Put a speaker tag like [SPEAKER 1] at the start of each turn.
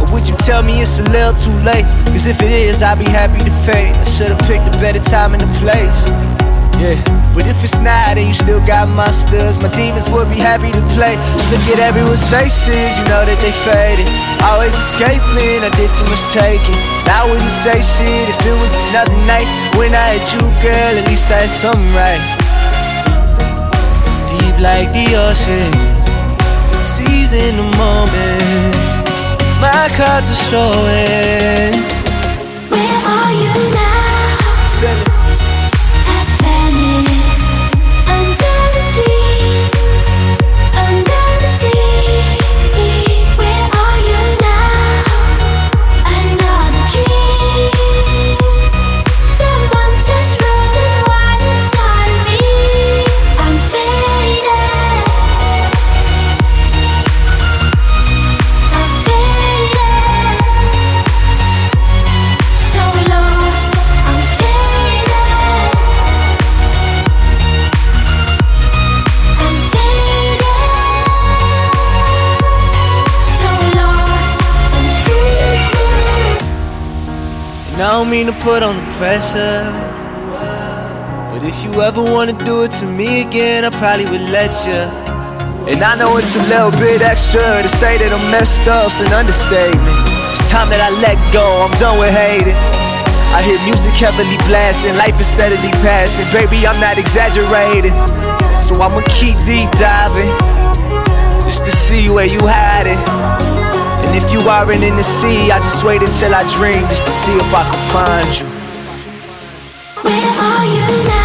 [SPEAKER 1] Or would you tell me it's a little too late? Cause if it is, I'd be happy to fade. I should've picked a better time and a place. Yeah, but if it's not, then you still got my studs. My demons would be happy to play. Just look at everyone's faces, you know that they faded. Always escaping, I did too much taking. I wouldn't say shit if it was another night. When I had you, girl, at least I had something right. Deep like the ocean, seize in the moment. My cards are showing. I don't mean to put on the pressure. But if you ever wanna do it to me again, I probably would let you. And I know it's a little bit extra to say that I'm messed up's an understatement. It's time that I let go, I'm done with hating. I hear music heavily blasting, life is steadily passing. Baby, I'm not exaggerating. So I'ma keep deep diving just to see where you hiding. And if you aren't in the sea, I just wait until I dream just to see if I can find you.
[SPEAKER 2] Where are you now?